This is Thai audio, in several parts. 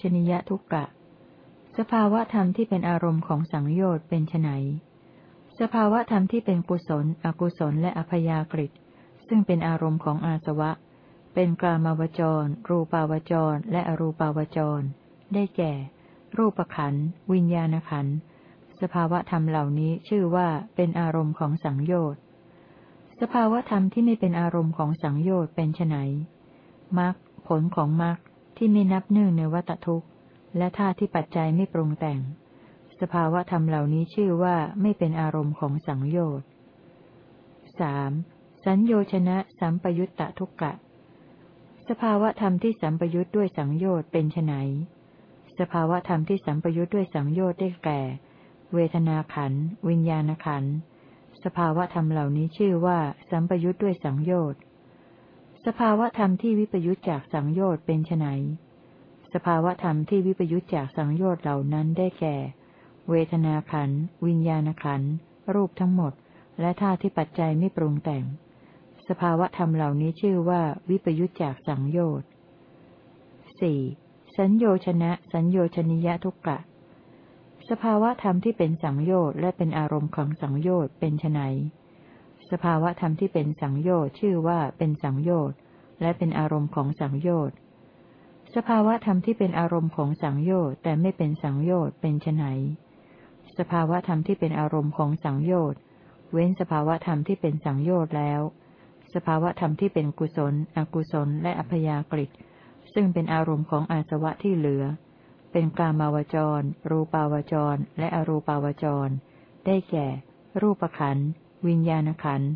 ชนิยทุกกะ สภาวะธรรมที่เป็นอารมณ์ของสังโยชน์เป็นไนสภาวะธรรมที่เป็นกุศล อกุศล และอพยากฤิซึ่งเป็นอารมณ์ของอาสวะ เป็นกามาวจร รูปาวจร และอรูปาวจร ได้แก่ รูปขัน วิญญาณขัน สภาวะธรรมเหล่านี้ชื่อว่าเป็นอารมณ์ของสังโยชน์ สภาวะธรรมที่ไม่เป็นอารมณ์ของสังโยชน์เป็นไนมรรคผลของมรรค ที่ไม่นับหนึ่งในวัตทุกข์ และธาตุที่ปัจจัยไม่ปรุงแต่ง สภาวะธรรมเหล่านี้ชื่อว่าไม่เป็นอารมณ์ของสังโยชน์สามสัญโยชนะสัมปยุตตะทุกกะ สภาวะธรรมที่สัมปยุตด้วยสังโยชน์เป็นไนสภาวะธรรมที่สัมปยุตด้วยสังโยชน์ได้แก่ เวทนาขันวิญญาณขันสภาวะธรรมเหล่านี้ชื่อว่าสัมปยุตด้วยสังโยชน์ สภาวะธรรมที่วิปยุตจากสังโยชน์เป็นไนสภาวะธรรมที่วิปยุตจากสังโยชน์เหล่านั้นได้แก่ เวทนาขัน วิญญาณขัน รูปทั้งหมด และธาตุที่ปัจจัยไม่ปรุงแต่ง สภาวะธรรมเหล่านี้ชื่อว่าวิปยุตจากสังโยชน์สี่สัญโยชนะ สัญโยชนิยะทุกกะ สภาวะธรรมที่เป็นสังโยชน์และเป็นอารมณ์ของสังโยชน์เป็นไน สภาวะธรรมที่เป็นสังโยชน์ชื่อว่าเป็นสังโยชน์และเป็นอารมณ์ของสังโยชน์ สภาวะธรรมที่เป็นอารมณ์ของสังโยชน์แต่ไม่เป็นสังโยชน์เป็นไนสภาวะธรรมที่เป็นอารมณ์ของสังโยชน์เว้นสภาวะธรรมที่เป็นสังโยชน์แล้ว สภาวะธรรมที่เป็นกุศล อกุศล และอัพยากฤิซึ่งเป็นอารมณ์ของอาสวะที่เหลือ เป็นกามาวจร รูปาวจร และอรูปาวจร ได้แก่ รูปขันธ์ วิญญาณขันธ์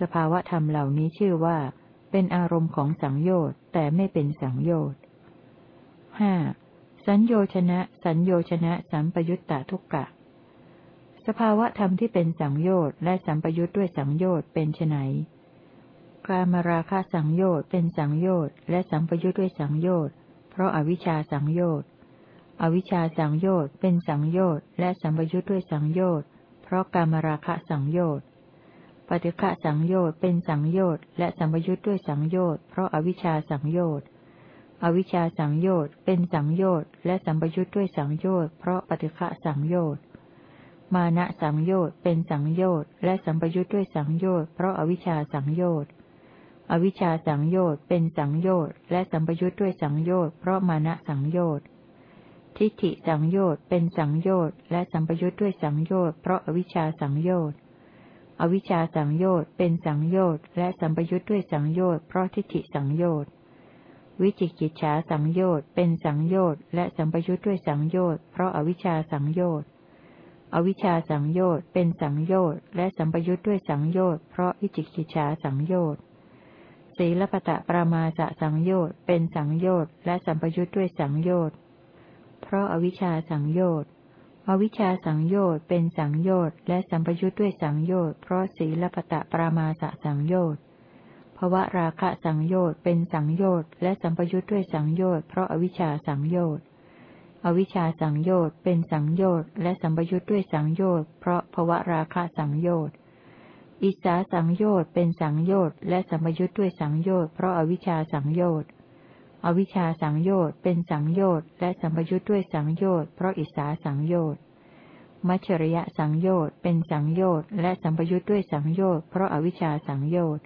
สภาวะธรรมเหล่านี้ชื่อว่า เป็นอารมณ์ของสังโยชน์แต่ไม่เป็นสังโยชน์ห้าสัญโยชนะ สัญโยชนะ สัมปยุตตะทุกกะ สภาวะธรรมที่เป็นสังโยชน์และสัมปยุตด้วยสังโยชน์เป็นไนกามราคะสังโยชน์เป็นสังโยชน์และสัมปยุตด้วยสังโยชน์เพราะอาวิชชาสังโยชน์อวิชชาสังโยชน์เป็นสังโยชน์และสัมปยุตด้วยสังโยชน์เพราะกามราคะสังโยชน์ ปฏิฆะสังโยชน์เป็นสังโยชน์และสัมยุญด้วยสังโยชน์เพราะอวิชชาสังโยชน์อวิชชาสังโยชน์เป็นสังโยชน์และสัมยุญด้วยสังโยชน์เพราะปฏิฆะสังโยชน์มานะสังโยชน์เป็นสังโยชน์และสัมยุญด้วยสังโยชน์เพราะอวิชชาสังโยชน์อวิชชาสังโยชน์เป็นสังโยชน์และสัมยุญด้วยสังโยชน์เพราะมานะสังโยชน์ทิฏฐิสังโยชน์เป็นสังโยชน์และสัมยุญด้วยสังโยชน์เพราะอวิชชาสังโยชน์ อวิชชาสังโยชน์เป็นสังโยชน์และสัมปยุทธ์ด้วยสังโยชน์เพราะทิฏฐิสังโยชน์วิจิกิจฉาสังโยชน์เป็นสังโยชน์และสัมปยุทธ์ด้วยสังโยชน์เพราะอวิชชาสังโยชน์อวิชชาสังโยชน์เป็นสังโยชน์และสัมปยุทธ์ด้วยสังโยชน์เพราะวิจิกิจฉาสังโยชน์ศีลปตะปรามาสะสังโยชน์เป็นสังโยชน์และสัมปยุทธ์ด้วยสังโยชน์เพราะอวิชชาสังโยชน์ อวิชชาสังโยชน์เป็นสังโยชน์และสัมปยุทธ์ด้วยสังโยชน์เพราะศีลปตะปรามาสสังโยชน์ภวะราคะสังโยชน์เป็นสังโยชน์และสัมปยุทธ์ด้วยสังโยชน์เพราะอวิชชาสังโยชน์อวิชชาสังโยชน์เป็นสังโยชน์และสัมปยุทธ์ด้วยสังโยชน์เพราะภวะราคะสังโยชน์อิสาสังโยชน์เป็นสังโยชน์และสัมปยุทธ์ด้วยสังโยชน์เพราะอวิชชาสังโยชน์ อวิชชาสังโยชน์เป็นสังโยชน์และสัมปยุทธ์ด้วยสังโยชน์เพราะอิสาสังโยชน์มัชริยะสังโยชน์เป็นสังโยชน์และสัมปยุทธ์ด้วยสังโยชน์เพราะอวิชชาสังโยชน์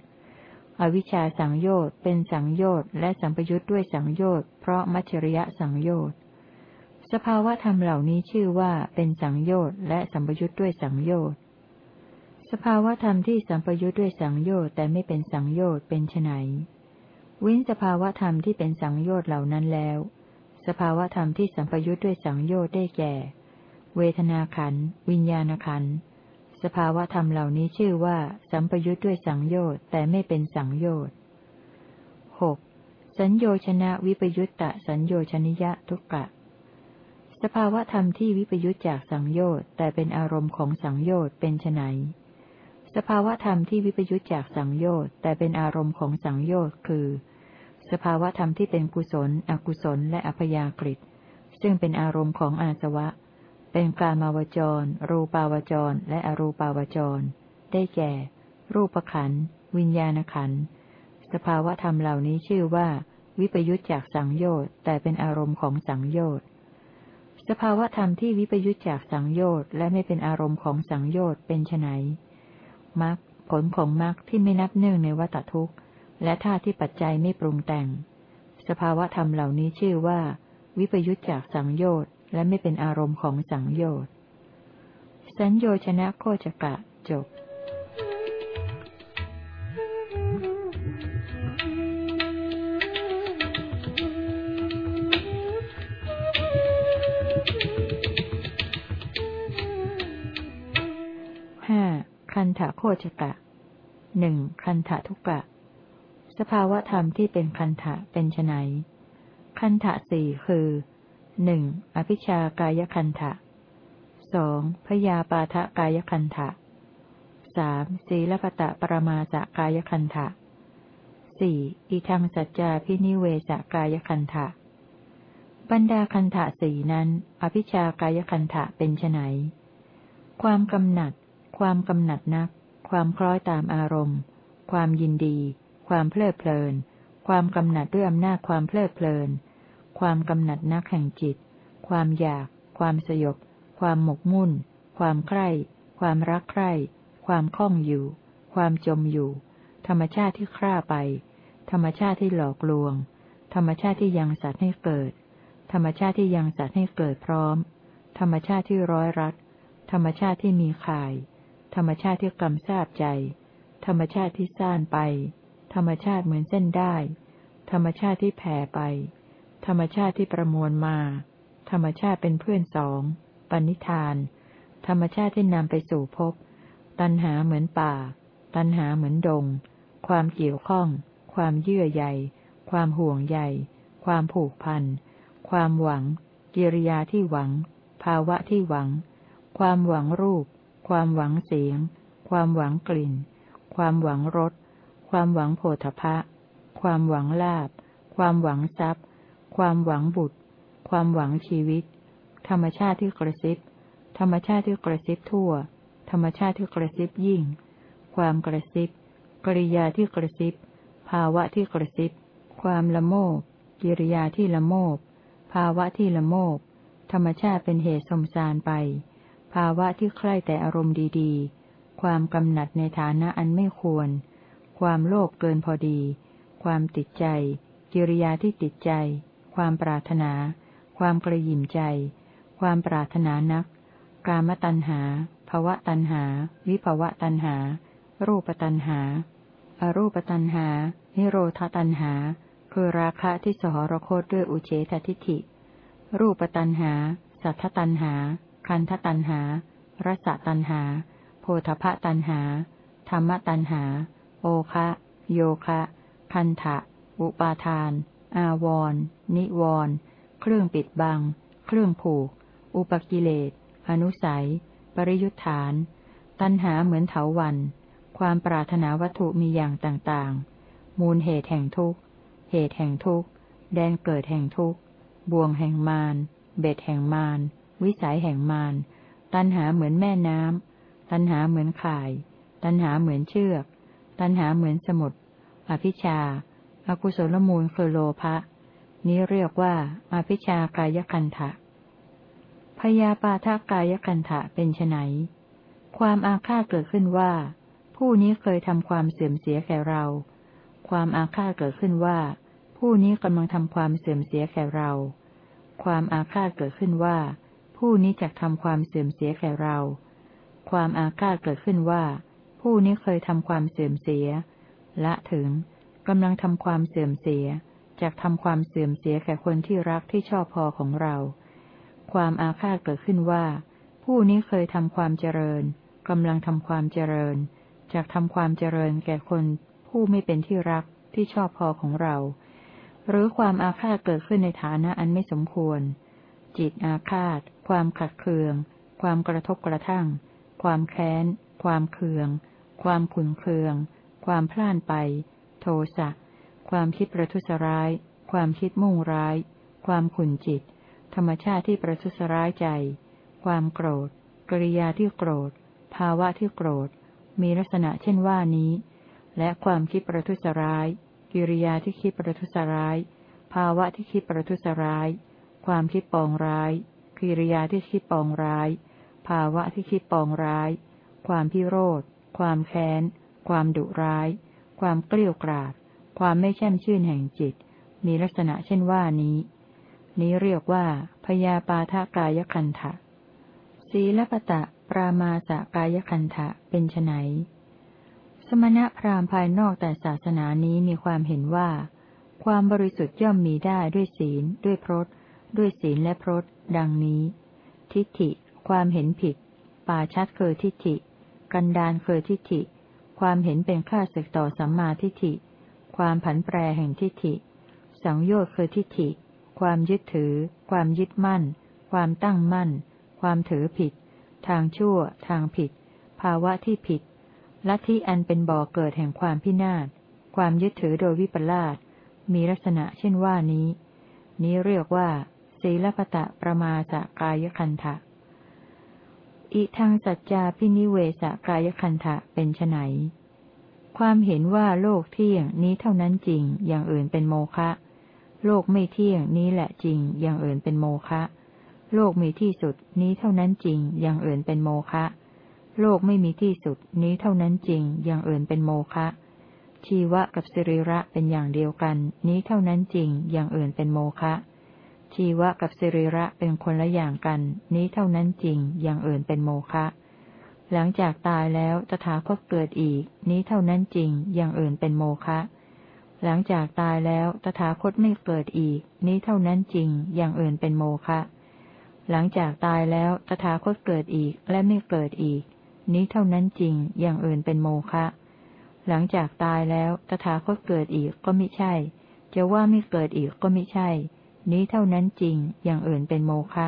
อวิชชาสังโยชน์เป็นสังโยชน์และสัมปยุทธ์ด้วยสังโยชน์เพราะมัชริยะสังโยชน์สภาวะธรรมเหล่านี้ชื่อว่าเป็นสังโยชน์และสัมปยุทธ์ด้วยสังโยชน์สภาวะธรรมที่สัมปยุทธ์ด้วยสังโยชน์แต่ไม่เป็นสังโยชน์เป็นไน วินสภาวะธรรมที่เป็นสังโยชน์เหล่านั้นแล้ว สภาวะธรรมที่สัมปยุทธ์ด้วยสังโยชน์ได้แก่ เวทนาขันวิญญาณขันสภาวะธรรมเหล่านี้ชื่อว่า สัมปยุทธ์ด้วยสังโยชน์แต่ไม่เป็นสังโยชน์หกสัญโยชนะวิปยุตตะสัญโยชนิยะทุกกะ สภาวะธรรมที่วิปยุตจากสังโยชน์แต่เป็นอารมณ์ของสังโยชน์เป็นไน สภาวธรรมที่วิปยุจจากสังโยชน์แต่เป็นอารมณ์ของสังโยชน์คือ สภาวธรรมที่เป็นกุศล อกุศล และอัพยากฤิซึ่งเป็นอารมณ์ของอาสวะ เป็นกามาวจร รูปาวจร และอรูปาวจร ได้แก่ รูปขัน วิญญาณขัน สภาวธรรมเหล่านี้ชื่อว่า วิปยุตจากสังโยชน์แต่เป็นอารมณ์ของสังโยชน์สภาวธรรมที่วิปยุตจากสังโยชน์และไม่เป็นอารมณ์ของสังโยชน์เป็นไน มรรคผลของมรรคที่ไม่นับเนื่องในวัตทุกข์ และธาตุที่ปัจจัยไม่ปรุงแต่ง สภาวะธรรมเหล่านี้ชื่อว่า วิปยุตจากสังโยชน์และไม่เป็นอารมณ์ของสังโยชน์สัญโยชนะโคจกะจบะโคจกะหนึ่งคันถะทุกะ สภาวธรรมที่เป็นคันถะเป็นไนคันถะสี่คือหนึ่งอภิชากายคันถะสองพยาปาทะกายคันถะสามศีลปตะปรมาสกายคันถะสี่อิทังสัจจาพินิเวสกายคันถะบรรดาคันถะสี่นั้น อภิชากายคันถะเป็นไนความกำหนัด ความกำหนัดนัก ความคล้อยตามอารมณ์ ความยินดี ความเพลิดเพลิน ความกำหนัดด้วยอำนาจความเพลิดเพลิน ความกำหนัดนักแห่งจิต ความอยาก ความสยบ ความหมกมุ่น ความใคร่ ความรักใคร่ ความคล่องอยู่ ความจมอยู่ ธรรมชาติที่คร่าไป ธรรมชาติที่หลอกลวง ธรรมชาติที่ยังสัตว์ให้เกิด ธรรมชาติที่ยังสัตว์ให้เกิดพร้อม ธรรมชาติที่ร้อยรัด ธรรมชาติที่มีข่าย ธรรมชาติที่กำทราบใจ ธรรมชาติที่ซ่านไป ธรรมชาติเหมือนเส้นได้ ธรรมชาติที่แผ่ไป ธรรมชาติที่ประมวลมา ธรรมชาติเป็นเพื่อนสองปณิธาน ธรรมชาติที่นำไปสู่ภพตัณหาเหมือนป่า ตัณหาเหมือนดง ความเกี่ยวข้อง ความเยื่อใยความห่วงใยความผูกพัน ความหวัง กิริยาที่หวัง ภาวะที่หวัง ความหวังรูป ความหวังเสียง ความหวังกลิ่น ความหวังรส ความหวังโผฏฐะความหวังลาบ ความหวังทรัพย์ ความหวังบุตร ความหวังชีวิต ธรรมชาติที่กระซิบ ธรรมชาติที่กระซิบทั่ว ธรรมชาติที่กระซิบยิ่ง ความกระซิบ กริยาที่กระซิบ ภาวะที่กระซิบ ความละโมบ กิริยาที่ละโมบ ภาวะที่ละโมบ ธรรมชาติเป็นเหตุสมสารไปาวะที่ใคร่แต่อารมณ์ดีๆ ความกำหนัดในฐานะอันไม่ควร ความโลภเกินพอดี ความติดใจ กิริยาที่ติดใจ ความปรารถนา ความกระยิมใจ ความปรารถนานัก กามตัณหาภวะตัณหา วิภวะตัณหา รูปตัณหา อรูปตัณหา นิโรธตัณหา คือราคะที่สหรคตด้วยอุเฉททิฏฐิ รูปตัณหา สัทธตัณหา คันธตันหารสตันหา โพธพตันหา ธรรมตันหา โอคะ โยคะ คันทะอุปาทาน อาวรนิวรเครื่องปิดบัง เครื่องผูก อุปกิเลส อนุสัย ปริยุทธาน ตันหาเหมือนเถาวัน ความปรารถนาวัตถุมีอย่างต่างๆ มูลเหตุแห่งทุกข์ เหตุแห่งทุกข์ แดนเกิดแห่งทุกข์ บ่วงแห่งมาร เบ็ดแห่งมาร วิสัยแห่งมาร ตันหาเหมือนแม่น้ำ ตันหาเหมือนข่าย ตันหาเหมือนเชือก ตันหาเหมือนสมุดอภิชาอากุศลมูลคือโลภะ นี้เรียกว่าอภิชากายคันทะพยาปาทากายคันทะเป็นไนความอาฆาตเกิดขึ้นว่า ผู้นี้เคยทำความเสื่อมเสียแก่เรา ความอาฆาตเกิดขึ้นว่า ผู้นี้กำลังทำความเสื่อมเสียแก่เรา ความอาฆาตเกิดขึ้นว่า ผู้นี้จะทำความเสื่อมเสียแก่เรา ความอาฆาตเกิดขึ้นว่า ผู้นี้เคยทำความเสื่อมเสีย ละถึงกำลังทำความเสื่อมเสียจากทำความเสื่อมเสียแก่คนที่รักที่ชอบพอของเรา ความอาฆาตเกิดขึ้นว่า ผู้นี้เคยทำความเจริญกำลังทำความเจริญจากทำความเจริญแก่คนผู้ไม่เป็นที่รักที่ชอบพอของเรา หรือความอาฆาตเกิดขึ้นในฐานะอันไม่สมควร จิตอาฆาต ความขัดเคือง ความกระทบกระทั่ง ความแค้น ความเคือง ความขุนเคือง ความพล่านไป โทสะ ความคิดประทุษร้าย ความคิดมุ่งร้าย ความขุนจิต ธรรมชาติที่ประทุษร้ายใจ ความโกรธ กริยาที่โกรธ ภาวะที่โกรธ มีลักษณะเช่นว่านี้ และความคิดประทุษร้าย กิริยาที่คิดประทุษร้าย ภาวะที่คิดประทุษร้าย ความคิดปองร้าย กิริยาที่คิดปองร้าย ภาวะที่คิดปองร้าย ความพิโรธ ความแค้น ความดุร้าย ความเกลี้ยกราด ความไม่แช่มชื่นแห่งจิต มีลักษณะเช่นว่านี้ นี้เรียกว่า พยาปาทกายคันทะศีลปตะปรามาสกายคันทะเป็นไนสมณะพราหมณ์ภายนอกแต่ศาสนานี้มีความเห็นว่า ความบริสุทธิ์ย่อมมีได้ด้วยศีล ด้วยพรต ด้วยศีลและพรตดังนี้ ทิฏฐิ ความเห็นผิด ป่าชัดเคยทิฏฐิ กันดานเคยทิฏฐิ ความเห็นเป็นข้าศึกต่อสัมมาทิฏฐิ ความผันแปรแห่งทิฏฐิ สังโยชน์เคยทิฏฐิ ความยึดถือ ความยึดมั่น ความตั้งมั่น ความถือผิด ทางชั่ว ทางผิด ภาวะที่ผิดลัทธิอันเป็นบ่อเกิดแห่งความพินาศ ความยึดถือโดยวิปลาส มีลักษณะเช่นว่านี้ นี้เรียกว่า ศีลปตะประมาสกายคันทะอิทางสัจจาพินิเวสกายคันทะเป็นไนความเห็นว่าโลกเที่ยงนี้เท่านั้นจริง อย่างอื่นเป็นโมฆะ โลกไม่เที่ยงนี้แหละจริง อย่างอื่นเป็นโมฆะ โลกมีที่สุดนี้เท่านั้นจริง อย่างอื่นเป็นโมฆะ โลกไม่มีที่สุดนี้เท่านั้นจริง อย่างอื่นเป็นโมฆะ ชีวะกับสิริระเป็นอย่างเดียวกัน นี้เท่านั้นจริง อย่างอื่นเป็นโมฆะ ชีวะกับสิริระเป็นคนละอย่างกัน นี้เท่านั้นจริง อย่างอื่นเป็นโมฆะ หลังจากตายแล้วตถาคตเกิดอีก นี้เท่านั้นจริง อย่างอื่นเป็นโมฆะ หลังจากตายแล้วตถาคตไม่เกิดอีก นี้เท่านั้นจริง อย่างอื่นเป็นโมฆะ หลังจากตายแล้วตถาคตเกิดอีกและไม่เกิดอีก นี้เท่านั้นจริง อย่างอื่นเป็นโมฆะ หลังจากตายแล้วตถาคตเกิดอีกก็ไม่ใช่ จะว่าไม่เกิดอีกก็ไม่ใช่ นี้เท่านั้นจริง อย่างอื่นเป็นโมฆะ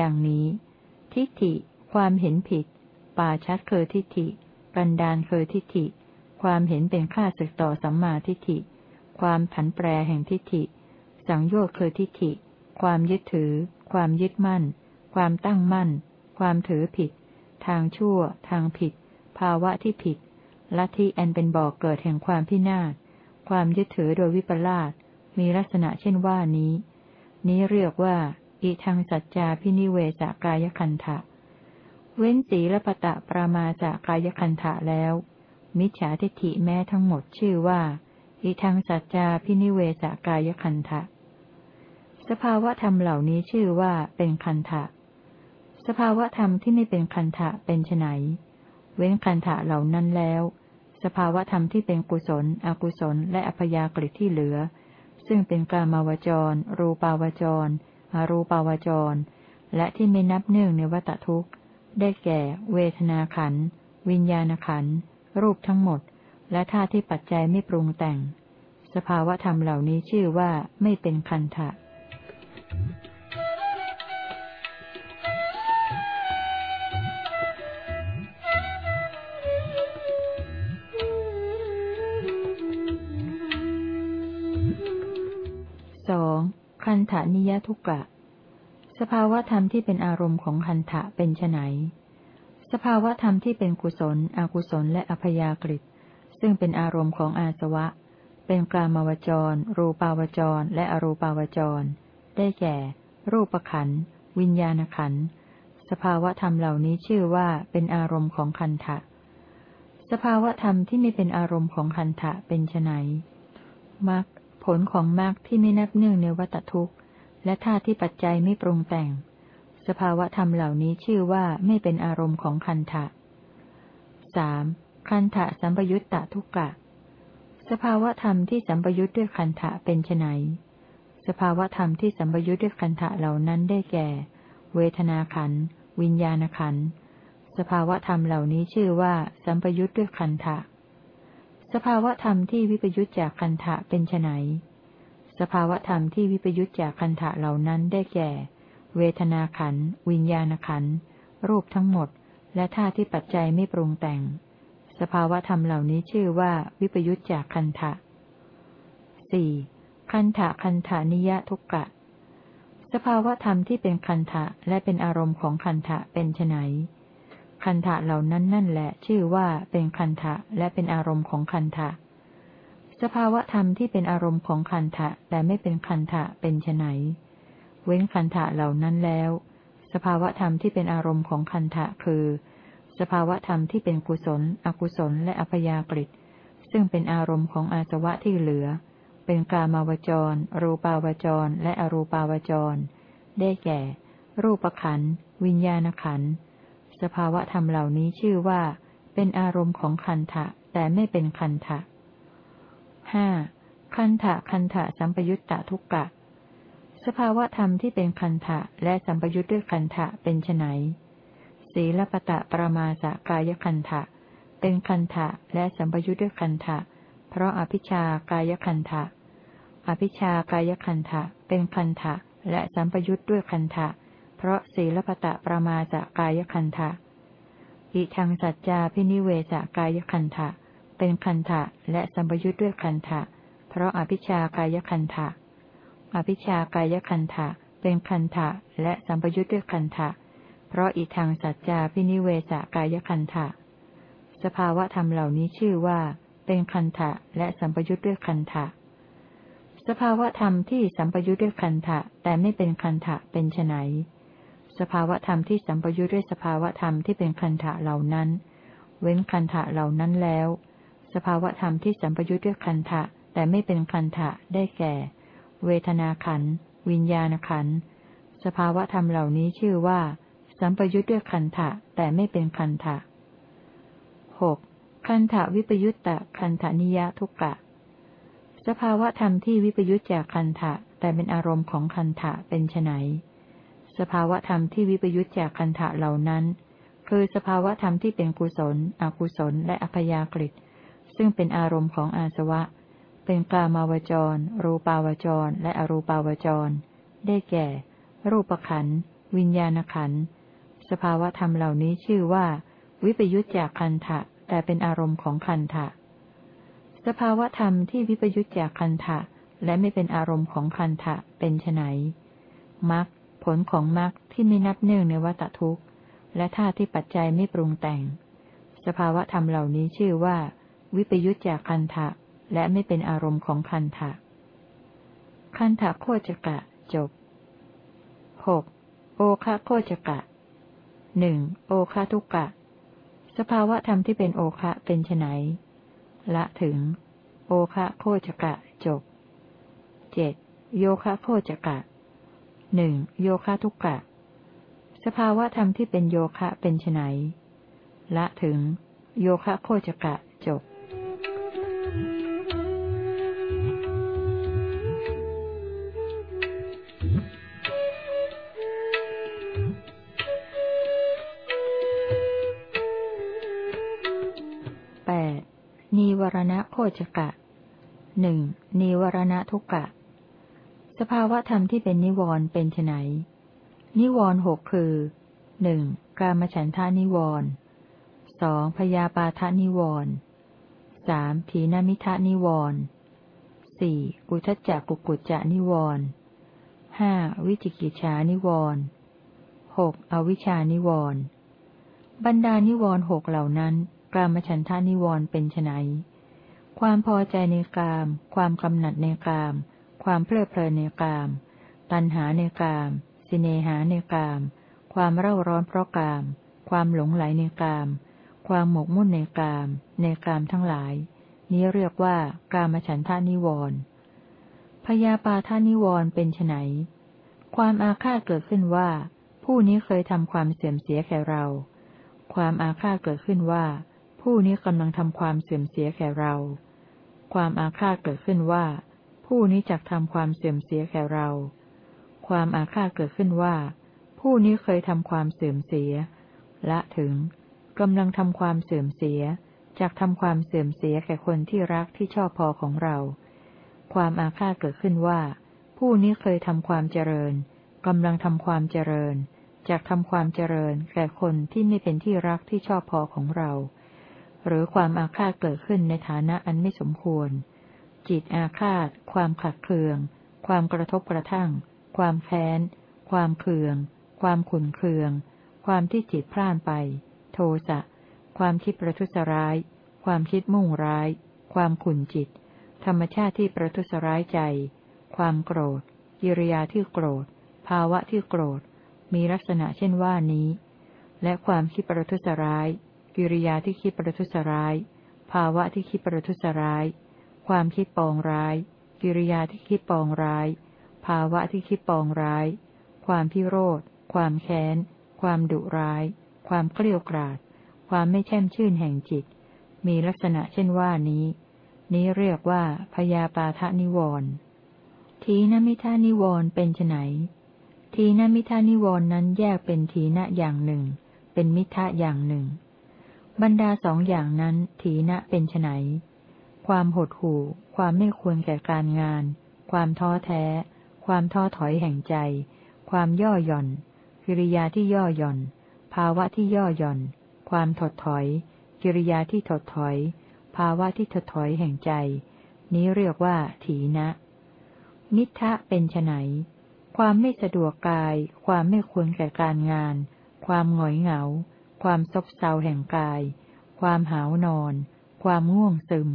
ดังนี้ ทิฏฐิ ความเห็นผิด ป่าชัดเคยทิฏฐิ กันดานเคยทิฏฐิ ความเห็นเป็นข้าศึกต่อสัมมาทิฏฐิ ความผันแปรแห่งทิฏฐิ สังโยชน์เคยทิฏฐิ ความยึดถือ ความยึดมั่น ความตั้งมั่น ความถือผิด ทางชั่ว ทางผิด ภาวะที่ผิด ลัทธิอันเป็นบ่อกเกิดแห่งความพินาศ ความยึดถือโดยวิปลาส มีลักษณะเช่นว่านี้ นี้เรียกว่า อิทังสัจจาพินิเวสกายคันทะเว้นสีและปะตะปรามาจากายคันทะแล้ว มิจฉาทิฏฐิแม้ทั้งหมดชื่อว่า อิทังสัจจาพินิเวสกายคันทะสภาวะธรรมเหล่านี้ชื่อว่าเป็นคันทะสภาวะธรรมที่ไม่เป็นคันทะเป็นไนเว้นคันทะเหล่านั้นแล้ว สภาวะธรรมที่เป็นกุศล อกุศล และอัพยากฤิที่เหลือ ซึ่งเป็นกามาวจร รูปาวจร อรูปาวจร และที่ไม่นับเนื่องในวัตทุกข์ ได้แก่ เวทนาขัน วิญญาณขัน รูปทั้งหมด และธาตุที่ปัจจัยไม่ปรุงแต่ง สภาวะธรรมเหล่านี้ชื่อว่าไม่เป็นคันทะ สองคันธานิยทุกะ สภาวธรรมที่เป็นอารมณ์ของคันธะเป็นไนสภาวธรรมที่เป็นกุศล อกุศล และอภยากฤิซึ่งเป็นอารมณ์ของอาสวะ เป็นกลามาวจร รูปาวจร และอรูปาวจร ได้แก่ รูปขัน วิญญาณขัน สภาวธรรมเหล่านี้ชื่อว่าเป็นอารมณ์ของคันธะ สภาวธรรมที่ไม่เป็นอารมณ์ของคันธะเป็นไนมัก ผลของมรรคที่ไม่นับเนื่องในวัตทุกข์ และธาตุที่ปัจจัยไม่ปรุงแต่ง สภาวะธรรมเหล่านี้ชื่อว่าไม่เป็นอารมณ์ของคันทะสามคันทะสัมปยุตตะทุกกะ สภาวะธรรมที่สัมปยุตด้วยคันทะเป็นไนสภาวะธรรมที่สัมปยุตด้วยคันทะเหล่านั้นได้แก่ เวทนาขัน วิญญาณขัน สภาวะธรรมเหล่านี้ชื่อว่า สัมปยุตด้วยคันทะ สภาวธรรมที่วิปยุจจากคันทะเป็นไนสภาวธรรมที่วิปยุจจากคันทะเหล่านั้นได้แก่ เวทนาขัน วิญญาณขัน รูปทั้งหมด และธาที่ปัจจัยไม่ปรุงแต่ง สภาวธรรมเหล่านี้ชื่อว่าวิปยุจจากคันทะสี่คันทะคันธานิยทุกกะ สภาวธรรมที่เป็นคันทะและเป็นอารมณ์ของคันทะเป็นไน คันทะเหล่านั้นนั่นแหละ ชื่อว่าเป็นคันทะและเป็นอารมณ์ของคันทะสภาวะธรรมที่เป็นอารมณ์ของคันทะแต่ไม่เป็นคันทะเป็นไนเว้นคันทะเหล่านั้นแล้ว สภาวะธรรมที่เป็นอารมณ์ของคันทะคือ สภาวะธรรมที่เป็นกุศล อกุศล และอัพยากฤิซึ่งเป็นอารมณ์ของอาสวะที่เหลือ เป็นกามาวจร รูปาวจร และอรูปาวจร ได้แก่ รูปขันวิญญาณขัน สภาวะธรรมเหล่านี้ชื่อว่า เป็นอารมณ์ของคันทะแต่ไม่เป็นคันทะห้าคันทะคันทะสัมปยุตตะทุกกะ สภาวะธรรมที่เป็นคันทะและสัมปยุตด้วยคันทะเป็นไนศีลปตะประมาสกายคันทะเป็นคันทะและสัมปยุตด้วยคันทะเพราะอภิชากายคันทะอภิชากายคันทะเป็นคันทะและสัมปยุตด้วยคันทะ เพราะศีลปตะประมาสกายคันทะอิทังสัจจาพินิเวสกายคันทะเป็นคันทะและสัมปยุตด้วยคันทะเพราะอภิชากายคันทะอภิชากายคันทะเป็นคันทะและสัมปยุตด้วยคันทะเพราะอิทังสัจจาพินิเวสกายคันทะสภาวะธรรมเหล่านี้ชื่อว่า เป็นคันทะและสัมปยุตด้วยคันทะสภาวะธรรมที่สัมปยุตด้วยคันทะแต่ไม่เป็นคันทะเป็นไน สภาวะธรรมที่สัมปยุตด้วยสภาวะธรรมที่เป็นคันทะเหล่านั้น เว้นคันทะเหล่านั้นแล้ว สภาวะธรรมที่สัมปยุตด้วยคันทะแต่ไม่เป็นคันทะได้แก่ เวทนาขันวิญญาณขันสภาวะธรรมเหล่านี้ชื่อว่า สัมปยุตด้วยคันทะแต่ไม่เป็นคันทะหกคันทะวิปยุตตะคันทานิยทุกกะ สภาวะธรรมที่วิปยุตจากคันทะแต่เป็นอารมณ์ของคันทะเป็นไน สภาวธรรมที่วิปยุตจากคันธะเหล่านั้น คือสภาวธรรมที่เป็นกุศล อกุศล และอัพยากฤิซึ่งเป็นอารมณ์ของอาสวะ เป็นกามาวจร รูปาวจร และอรูปาวจร ได้แก่ รูปขัน วิญญาณขัน สภาวธรรมเหล่านี้ชื่อว่า วิปยุตจากคันธะแต่เป็นอารมณ์ของคันธะสภาวธรรมที่วิปยุตจากคันธะและไม่เป็นอารมณ์ของคันธะเป็นไนมัก ลของมรรคที่ไม่นับเนื่องในวัตทุกข์ และธาตุที่ปัจจัยไม่ปรุงแต่ง สภาวะธรรมเหล่านี้ชื่อว่า วิปยุจจากคันทะและไม่เป็นอารมณ์ของคันทะคันทะโคจกะ จบหกโอคะโคจกะหนึ่งโอคะทุกกะ สภาวะธรรมที่เป็นโอคะเป็นไนละถึง โอคะโคจกะ จบเจ็ดโยคะโคจกะ หนึ่งโยคะทุกกะ สภาวะธรรมที่เป็นโยคะเป็นไนละถึง โยคะโคจกะจบแปดนีวรณะโคจกะหนึ่งนีวรณะทุกกะ สภาวะธรรมที่เป็นนิวรณ์เป็นไนนิวรณ์หกคือหนึ่งกามฉันทานิวรณ์สองพยาปาทานิวรณ์สามถีนมิทานิวรณ์สี่อุทจจะกุกุจจะนิวรณ์ห้าวิจิกิจฉานิวรณ์หกอวิชานิวรณ์บรรดานิวรณ์หกเหล่านั้นกามฉันทานิวรณ์เป็นไนความพอใจในกาม ความกำหนัดในกาม ความเพลิดเพลินในกาม ตัณหาในกาม สิเนหาในกาม ความเร่าร้อนเพราะกาม ความหลงไหลในกาม ความหมกมุ่นในกาม ในกามทั้งหลาย นี้เรียกว่ากามฉันทานิวรณ์พยาปาทานิวรณ์เป็นไนความอาฆาตเกิดขึ้นว่า ผู้นี้เคยทำความเสื่อมเสียแก่เรา ความอาฆาตเกิดขึ้นว่า ผู้นี้กำลังทำความเสื่อมเสียแก่เรา ความอาฆาตเกิดขึ้นว่า ผู้นี้จักทำความเสื่อมเสียแก่เรา ความอาฆาตเกิดขึ้นว่า ผู้นี้เคยทำความเสื่อมเสีย ละถึงกำลังทำความเสื่อมเสียจากทำความเสื่อมเสียแก่คนที่รักที่ชอบพอของเรา ความอาฆาตเกิดขึ้นว่า ผู้นี้เคยทำความเจริญกำลังทำความเจริญจากทำความเจริญแก่คนที่ไม่เป็นที่รักที่ชอบพอของเรา หรือความอาฆาตเกิดขึ้นในฐานะอันไม่สมควร จิตอาฆาต ความขัดเคือง ความกระทบกระทั่ง ความแค้น ความเคือง ความขุนเคือง ความที่จิตพล่านไป โทสะ ความคิดประทุษร้าย ความคิดมุ่งร้าย ความขุนจิตทรรมชาติที่ประทุษร้ายใจ ความโกรธ กิริยาที่โกรธ ภาวะที่โกรธ มีลักษณะเช่นว่านี้ และความคิดประทุษร้าย กิริยาที่คิดประทุษร้าย ภาวะที่คิดประทุษร้าย ความคิดปองร้าย กิริยาที่คิดปองร้าย ภาวะที่คิดปองร้าย ความพิโรธ ความแค้น ความดุร้าย ความเกลียวกราด ความไม่แช่มชื่นแห่งจิต มีลักษณะเช่นว่านี้ นี้เรียกว่าพยาปาทนิวรณ์ทีนมิทานิวรณ์เป็นไนทีนมิทานิวรณ์นั้นแยกเป็นทีนะอย่างหนึ่ง เป็นมิทะอย่างหนึ่ง บรรดาสองอย่างนั้น ทีนะเป็นไน ความหดหู่ ความไม่ควรแก่การงาน ความท้อแท้ ความท้อถอยแห่งใจ ความย่อหย่อน กิริยาที่ย่อหย่อน ภาวะที่ย่อหย่อน ความถดถอย กิริยาที่ถดถอย ภาวะที่ถดถอยแห่งใจ นี้เรียกว่า ถีนะ นิทะเป็นไนความไม่สะดวกกาย ความไม่ควรแก่การงาน ความหงอยเหงา ความซบเซาแห่งกาย ความหาวนอน ความง่วงซึม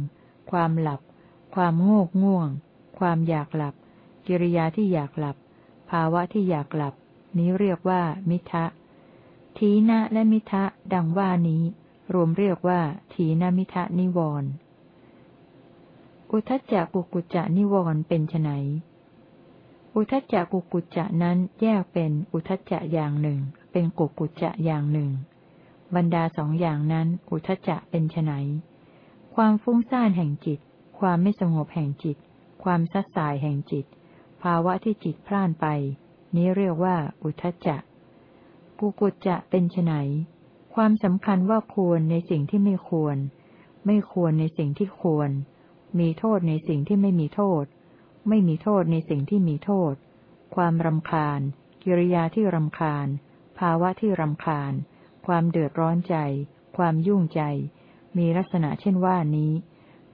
ความหลับ ความโงกง่วง ความอยากหลับ กิริยาที่อยากหลับ ภาวะที่อยากหลับ นี้เรียกว่า มิทะทีนะและมิทะดังว่านี้ รวมเรียกว่า ทีนมิทะนิวรณ์อุทจจะกุกุจจะนิวรณ์เป็นไนอุทจจะกุกุจจะนั้นแยกเป็นอุทจจะอย่างหนึ่ง เป็นกุกุจจะอย่างหนึ่ง บรรดาสองอย่างนั้น อุทจจะเป็นไน ความฟุ้งซ่านแห่งจิต ความไม่สงบแห่งจิต ความซัดสายแห่งจิต ภาวะที่จิตพล่านไป นี้เรียกว่าอุทจจะ กุกุจจะเป็นไนความสำคัญว่าควรในสิ่งที่ไม่ควร ไม่ควรในสิ่งที่ควร มีโทษในสิ่งที่ไม่มีโทษ ไม่มีโทษในสิ่งที่มีโทษ ความรำคาญ กิริยาที่รำคาญ ภาวะที่รำคาญ ความเดือดร้อนใจ ความยุ่งใจ มีลักษณะเช่นว่านี้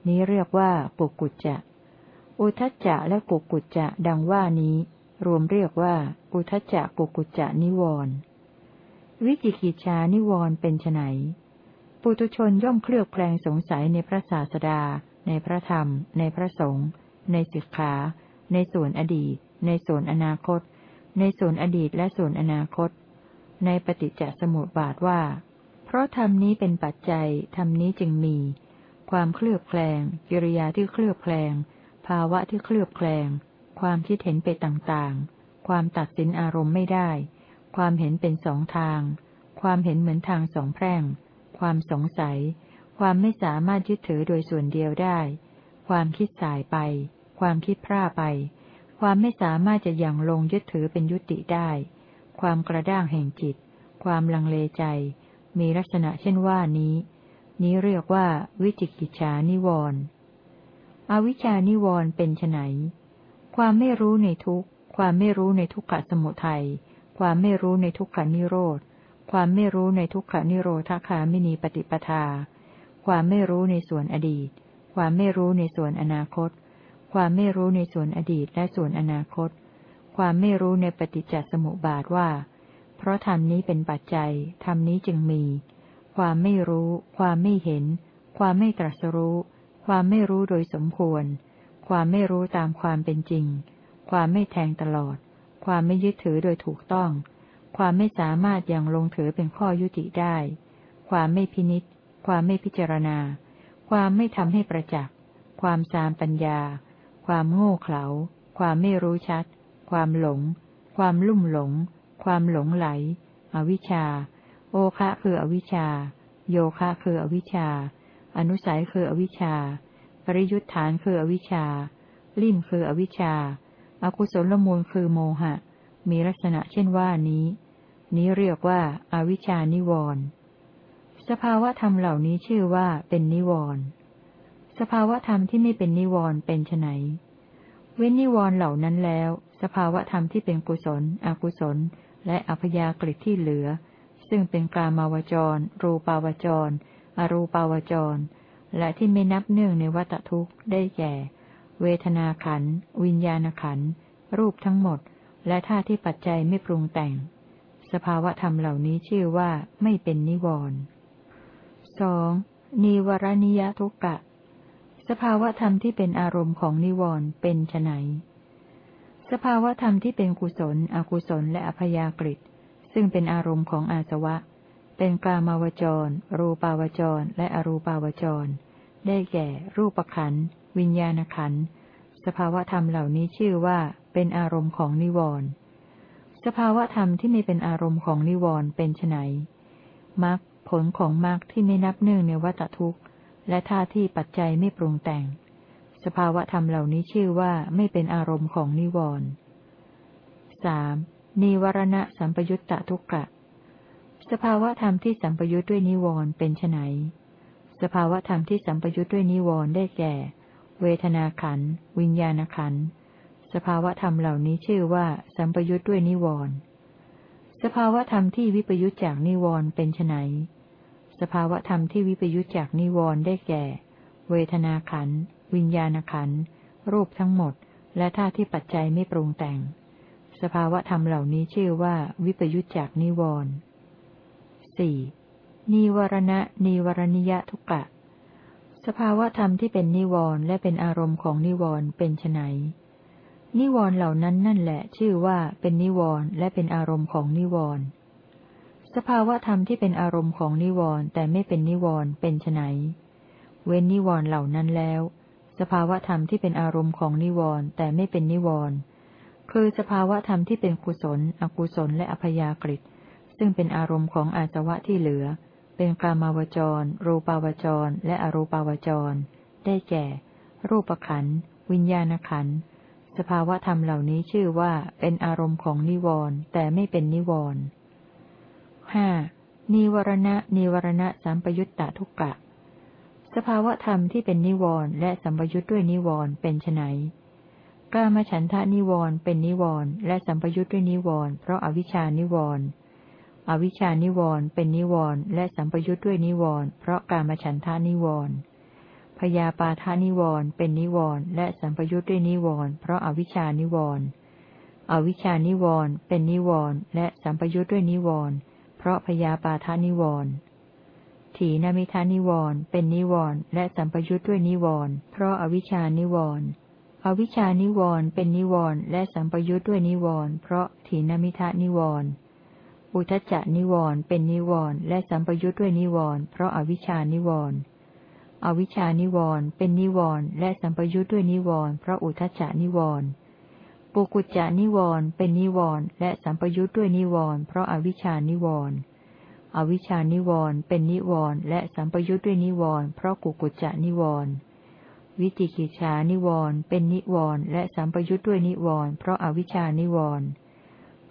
นี้เรียกว่าปุกุจจะ อุทจจะและกุกุจจะดังว่านี้ รวมเรียกว่า อุทจจะกุกุจจะนิวรณ์วิจิกิจชานิวรณ์เป็นไนปุตุชนย่อมเคลือบแคลงสงสัยในพระศาสดา ในพระธรรม ในพระสงฆ์ในสิกขา ในส่วนอดีต ในส่วนอนาคต ในส่วนอดีตและส่วนอนาคต ในปฏิจจสมุปบาทว่า เพราะธรรมนี้เป็นปัจจัยธรรมนี้จึงมี ความเคลือบแคลงกิริยาที่เคลือบแคลงภาวะที่เคลือบแคลงความคิดเห็นไปต่างๆ ความตัดสินอารมณ์ไม่ได้ ความเห็นเป็นสองทาง ความเห็นเหมือนทางสองแพร่ง ความสงสัย ความไม่สามารถยึดถือโดยส่วนเดียวได้ ความคิดสายไป ความคิดพร่าไป ความไม่สามารถจะยังลงยึดถือเป็นยุติได้ ความกระด้างแห่งจิต ความลังเลใจ มีลักษณะเช่นว่านี้ นี้เรียกว่า วิจิกิจฉานิวรณ์อวิชานิวรณ์เป็นไนความไม่รู้ในทุกความไม่รู้ในทุกขสมุทัย ความไม่รู้ในทุกขานิโรธ ความไม่รู้ในทุกขานิโรธคามินีปฏิปทา ความไม่รู้ในส่วนอดีต ความไม่รู้ในส่วนอนาคต ความไม่รู้ในส่วนอดีตและส่วนอนาคต ความไม่รู้ในปฏิจจสมุปบาทว่า เพราะธรรมนี้เป็นปัจจัย ธรรมนี้จึงมี ความไม่รู้ ความไม่เห็น ความไม่ตรัสรู้ ความไม่รู้โดยสมควร ความไม่รู้ตามความเป็นจริง ความไม่แทงตลอด ความไม่ยึดถือโดยถูกต้อง ความไม่สามารถยังลงถือเป็นข้อยุติได้ ความไม่พินิษความไม่พิจารณา ความไม่ทำให้ประจักษ์ ความสามปัญญา ความโง่เขลา ความไม่รู้ชัด ความหลง ความลุ่มหลง ความหลงไหล อวิชชา โอคะคืออวิชชา โยคะคืออวิชชา อนุสัยคืออวิชชา ปริยุทธานคืออวิชชา ลิ่มคืออวิชชาอากุศลมูลคือโมหะ มีลักษณะเช่นว่านี้ นี้เรียกว่าอาวิชานิวรณ์สภาวะธรรมเหล่านี้ชื่อว่าเป็นนิวรณ์สภาวะธรรมที่ไม่เป็นนิวรณ์เป็นไนเว้นนิวรณ์เหล่านั้นแล้ว สภาวธรรมที่เป็นกุศล อกุศล และอัพยากฤิที่เหลือ ซึ่งเป็นกามาวจร รูปาวจร อรูปาวจร และที่ไม่นับเนื่องในวัตทุกข์ได้แก่ เวทนาขัน วิญญาณขัน รูปทั้งหมด และท่าที่ปัจจัยไม่ปรุงแต่ง สภาวธรรมเหล่านี้ชื่อว่าไม่เป็นนิวรณ์สองนิวรณิยทุกกะสสภาวธรรมที่เป็นอารมณ์ของนิวรณ์เป็นไน สภาวธรรมที่เป็นกุศล อกุศล และอภยากฤิซึ่งเป็นอารมณ์ของอาสวะ เป็นกามาวจร รูปาวจร และอรูปาวจร ได้แก่ รูปขัน วิญญาณขัน สภาวธรรมเหล่านี้ชื่อว่า เป็นอารมณ์ของนิวรณ์สภาวธรรมที่ไม่เป็นอารมณ์ของนิวรณ์เป็นไนมรรคผลของมรรคที่ไม่นับเนื่องในวัตทุกข์ และท่าที่ปัจจัยไม่ปรุงแต่ง สภาวธรรมเหล่านี้ชื่อว่าไม่เป็นอารมณ์ของนิวรณ์สามนิวรณะสัมปยุตตะทุกกะ สภาวธรรมที่สัมปยุตด้วยนิวรณ์เป็นไนสภาวธรรมที่สัมปยุตด้วยนิวรณ์ได้แก่ เวทนาขัน วิญญาณขัน สภาวธรรมเหล่านี้ชื่อว่า สัมปยุตด้วยนิวรณ์สภาวธรรมที่วิปยุตจากนิวรณ์เป็นไนสภาวธรรมที่วิปยุตจากนิวรณ์ได้แก่ เวทนาขัน วิญญาณขันรูปทั้งหมด และท่าที่ปัจจัยไม่ปรุงแต่ง สภาวะธรรมเหล่านี้ชื่อว่า วิปยุตจากนิวรณ์สี่นิวรณะนิวรณิยทุกะ สภาวะธรรมที่เป็นนิวรณ์และเป็นอารมณ์ของนิวรณ์เป็นไนนิวรณ์เหล่านั้นนั่นแหละ ชื่อว่าเป็นนิวรณ์และเป็นอารมณ์ของนิวรณ์สภาวะธรรมที่เป็นอารมณ์ของนิวรณ์แต่ไม่เป็นนิวรณ์เป็นไนเว้นนิวรณ์เหล่านั้นแล้ว สภาวธรรมที่เป็นอารมณ์ของนิวรณ์แต่ไม่เป็นนิวรณ์คือสภาวธรรมที่เป็นกุศล อกุศล และอภยากฤิซึ่งเป็นอารมณ์ของอาสวะที่เหลือ เป็นกามาวจร รูปาวจร และอรูปาวจร ได้แก่ รูปขัน วิญญาณขัน สภาวธรรมเหล่านี้ชื่อว่าเป็นอารมณ์ของนิวรณ์แต่ไม่เป็นนิวรณ์ห้านิวรณะนิวรณะสัมปยุตตะทุกกะ สภาวธรรมที่เป็นนิวรณ์และสัมปยุตด้วยนิวรณ์เป็นไนกามฉันทะนิวรณ์เป็นนิวรณ์และสัมปยุตด้วยนิวรณ์เพราะอวิชานิวรณ์อวิชชานิวรณ์เป็นนิวรณ์และสัมปยุตด้วยนิวรณ์เพราะกามฉันทานิวรณ์พยาปาทานิวรณ์เป็นนิวรณ์และสัมปยุตด้วยนิวรณ์เพราะอวิชชานิวรณ์อวิชชานิวรณ์เป็นนิวรณ์และสัมปยุตด้วยนิวรณ์เพราะพยาปาทนิวรณ์ ถีนมิทธนิวรณ์เป็นนิวรณ์และสัมปยุตด้วยนิวรณ์เพราะอวิชชานิวรณ์อวิชชานิวรณ์เป็นนิวรณ์และสัมปยุตด้วยนิวรณ์เพราะถีนมิทธนิวรณ์อุทธัจจนิวรณ์เป็นนิวรณ์และสัมปยุตด้วยนิวรณ์เพราะอวิชชานิวรณ์อวิชชานิวรณ์เป็นนิวรณ์และสัมปยุตด้วยนิวรณ์เพราะอุทธัจจนิวรณ์กุกกุจจนิวรณ์เป็นนิวรณ์และสัมปยุตด้วยนิวรณ์เพราะอวิชชานิวรณ์ อวิชชานิวรณ์เป็นนิวรณ์และสัมปยุตด้วยนิวรณ์เพราะกุกุจจานิวรณ์วิจิกิจฉานิวรณ์เป็นนิวรณ์และสัมปยุทธ์ด้วยนิวรณ์เพราะอวิชชานิวรณ์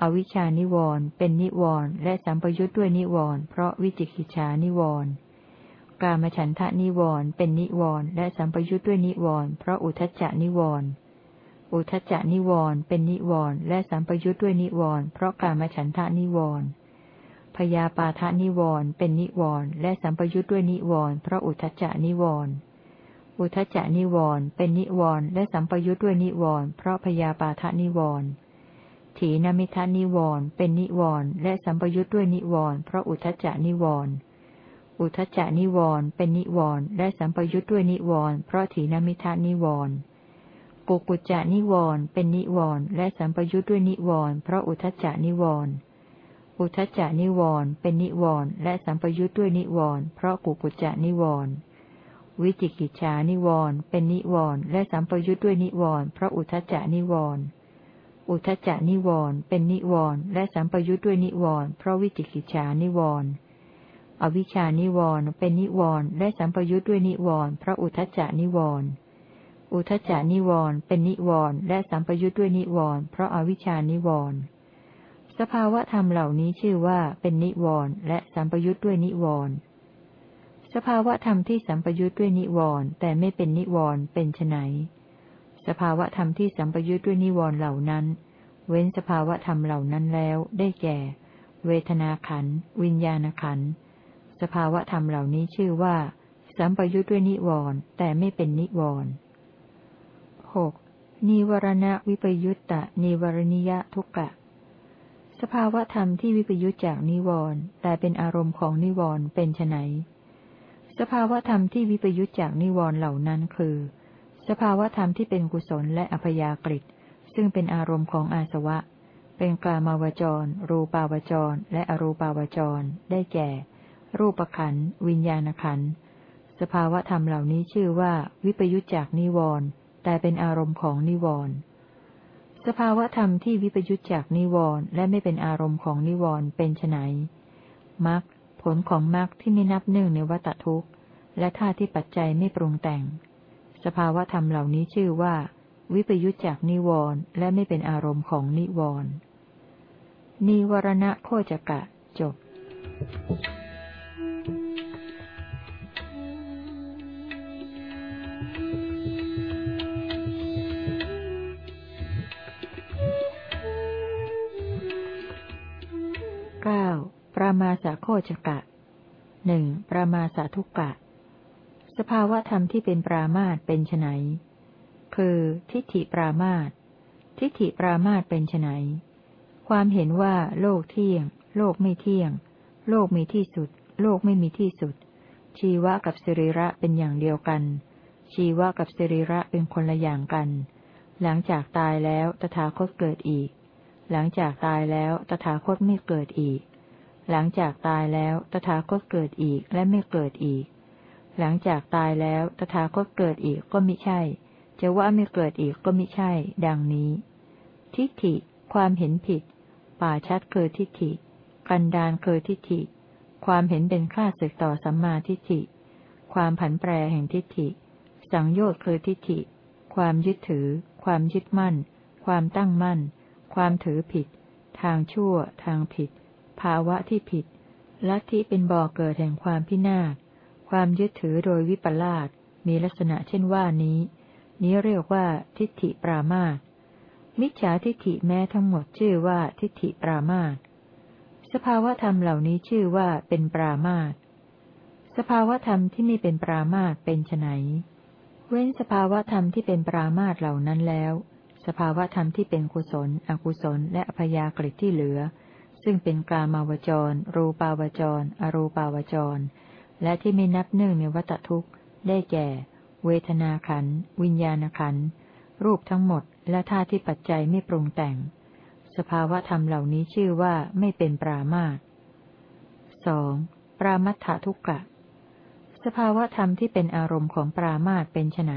อวิชานิวรณ์เป็นนิวรณ์และสัมปยุทธ์ด้วยนิวรณ์เพราะวิจิกิจฉานิวรณ์กามฉันทะนิวรณ์เป็นนิวรณ์และสัมปยุทธ์ด้วยนิวรณ์เพราะอุทจจานิวรณ์อุทจจานิวรณ์เป็นนิวรณ์และสัมปยุทธ์ด้วยนิวรณ์เพราะกามฉันทะนิวรณ์ พยาปาทะนิวรณ์เป็นนิวรณ์และสัมปยุทธ์ด้วยนิวรณ์เพราะอุทจจานิวรณ์อุทจจานิวรณ์เป็นนิวรณ์และสัมปยุทธ์ด้วยนิวรณ์เพราะพยาปาทะนิวรณ์ถีนมิทานิวรณ์เป็นนิวรณ์และสัมปยุทธ์ด้วยนิวรณ์เพราะอุทจจานิวรณ์อุทจจานิวรณ์เป็นนิวรณ์และสัมปยุทธ์ด้วยนิวรณ์เพราะถีนมิทานิวรณ์กุกุจจานิวรณ์เป็นนิวรณ์และสัมปยุทธ์ด้วยนิวรณ์เพราะอุทจจานิวรณ์ อุทจจานิวรณ์เป็นนิวรณ์และสัมปยุทธ์ด้วยนิวรณ์เพราะกุกุจจานิวรณ์วิจิกิจฉานิวรณ์เป็นนิวรณ์และสัมปยุทธ์ด้วยนิวรณ์เพราะอุทจจานิวรณ์อุทจจานิวรณ์เป็นนิวรณ์และสัมปยุทธ์ด้วยนิวรณ์เพราะวิจิกิจฉานิวรณ์อวิชานิวรณ์เป็นนิวรณ์และสัมปยุทธ์ด้วยนิวรณ์เพราะอุทจจานิวรณ์อุทจจานิวรณ์เป็นนิวรณ์และสัมปยุทธ์ด้วยนิวรณ์เพราะอวิชานิวรณ์ สภาวะธรรมเหล่านี้ชื่อว่าเป็นนิวรณ์และสัมปยุทธ์ด้วยนิวรณ์สภาวะธรรมที่สัมปยุทธ์ด้วยนิวรณ์แต่ไม่เป็นนิวรณ์เป็นไนสภาวะธรรมที่สัมปยุทธ์ด้วยนิวรณ์เหล่านั้น เว้นสภาวะธรรมเหล่านั้นแล้วได้แก่ เวทนาขันวิญญาณขันสภาวะธรรมเหล่านี้ชื่อว่า สัมปยุทธ์ด้วยนิวรณ์แต่ไม่เป็นนิวรณ์หกนิวรณวิปยุตตะนิวรณิยทุกะ สภาวะธรรมที่วิปยุตจากนิวรณ์แต่เป็นอารมณ์ของนิวรณ์เป็นไนสภาวะธรรมที่วิปยุจจากนิวรณ์เหล่านั้นคือ สภาวะธรรมที่เป็นกุศลและอัพยากฤิซึ่งเป็นอารมณ์ของอาสวะ เป็นกลามาวจร รูปาวจร และอรูปาวจร ได้แก่ รูปขันวิญญาณขันสภาวะธรรมเหล่านี้ชื่อว่า วิปยุจจากนิวรณ์แต่เป็นอารมณ์ของนิวรณ์ สภาวธรรมที่วิปยุจจากนิวรณ์และไม่เป็นอารมณ์ของนิวรณ์เป็นไนมรรคผลของมรรคที่ไม่นับหนึ่งในวัตทุกข์ และท่าที่ปัจจัยไม่ปรุงแต่ง สภาวธรรมเหล่านี้ชื่อว่า วิปยุจจากนิวรณ์และไม่เป็นอารมณ์ของนิวรณ์นิวรณะโคจกะจบเรามาสาโคจกะหนึ่งปรามาสาทุกกะ สภาวะธรรมที่เป็นปรามาตเป็นไนคือ ทิฏฐิปรามาตทิฏฐิปรามาตเป็นไนความเห็นว่าโลกเที่ยง โลกไม่เที่ยง โลกมีที่สุด โลกไม่มีที่สุด ชีวะกับสิริระเป็นอย่างเดียวกัน ชีวะกับสิริระเป็นคนละอย่างกัน หลังจากตายแล้วตถาคตเกิดอีก หลังจากตายแล้วตถาคตไม่เกิดอีก หลังจากตายแล้ว ตถาคตเกิดอีกและไม่เกิดอีก หลังจากตายแล้ว ตถาคตเกิดอีกก็มิใช่ จะว่าไม่เกิดอีกก็มิใช่ ดังนี้ ทิฏฐิ ความเห็นผิด ป่าชัดเกิดทิฏฐิ กันดานเกิดทิฏฐิ ความเห็นเป็นข้าศึกต่อสัมมาทิฏฐิ ความผันแปรแห่งทิฏฐิ สังโยชน์คือทิฏฐิ ความยึดถือ ความยึดมั่น ความตั้งมั่น ความถือผิด ทางชั่ว ทางผิด ภาวะที่ผิด ลัทธิเป็นบ่อเกิดแห่งความพินาศ ความยึดถือโดยวิปลาส มีลักษณะเช่นว่านี้ นี้เรียกว่าทิฏฐิปรามาตมิจฉาทิฏฐิแม้ทั้งหมดชื่อว่าทิฏฐิปรามาตสภาวธรรมเหล่านี้ชื่อว่าเป็นปรามาตสภาวธรรมที่ไม่เป็นปรามาตเป็นไนเว้นสภาวธรรมที่เป็นปรามาตเหล่านั้นแล้ว สภาวธรรมที่เป็นกุศล อกุศล และอภยากฤิที่เหลือ ซึ่งเป็นกามาวจร รูปาวจร อรูปาวจร และที่ไม่นับหนึ่งในวัตทุกข์ ได้แก่ เวทนาขัน วิญญาณขัน รูปทั้งหมด และท่าที่ปัจจัยไม่ปรุงแต่ง สภาวะธรรมเหล่านี้ชื่อว่าไม่เป็นปรามาตสองปรามัตถทุกกะ สภาวะธรรมที่เป็นอารมณ์ของปรามาตเป็นไน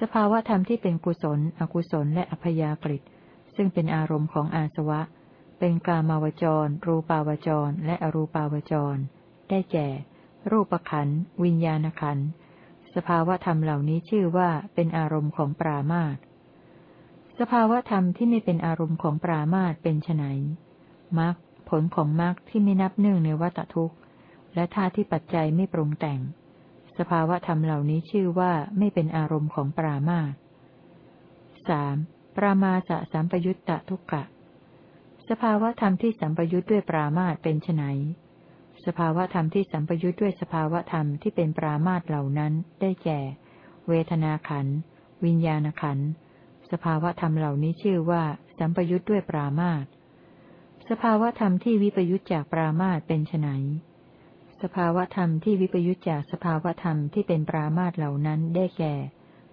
สภาวะธรรมที่เป็นกุศล อกุศล และอัพยากฤิซึ่งเป็นอารมณ์ของอาสวะ เป็นกามาวจร รูปาวจร และอรูปาวจร ได้แก่ รูปขันวิญญาณขันสภาวธรรมเหล่านี้ชื่อว่าเป็นอารมณ์ของปรามาตสภาวธรรมที่ไม่เป็นอารมณ์ของปรามาตเป็นไนมรรคผลของมรรคที่ไม่นับหนึ่งในวัตทุกข์ และท่าที่ปัจจัยไม่ปรุงแต่ง สภาวธรรมเหล่านี้ชื่อว่าไม่เป็นอารมณ์ของปรามาตสามปรามาสะสัมปยุตตะทุกกะ สภาวธรรมที่สัมปยุทธ์ด้วยปรามาตเป็นไนสภาวธรรมที่สัมปยุทธ์ด้วยสภาวธรรมที่เป็นปรามาตเหล่านั้น ได้แก่ เวทนาขัน วิญญาณขัน สภาวธรรมเหล่านี้ชื่อว่า สัมปยุทธ์ด้วยปรามาตสภาวธรรมที่วิปยุทธจากปรามาตเป็นไนสภาวธรรมที่วิปยุทธจากสภาวธรรมที่เป็นปรามาตเหล่านั้น ได้แก่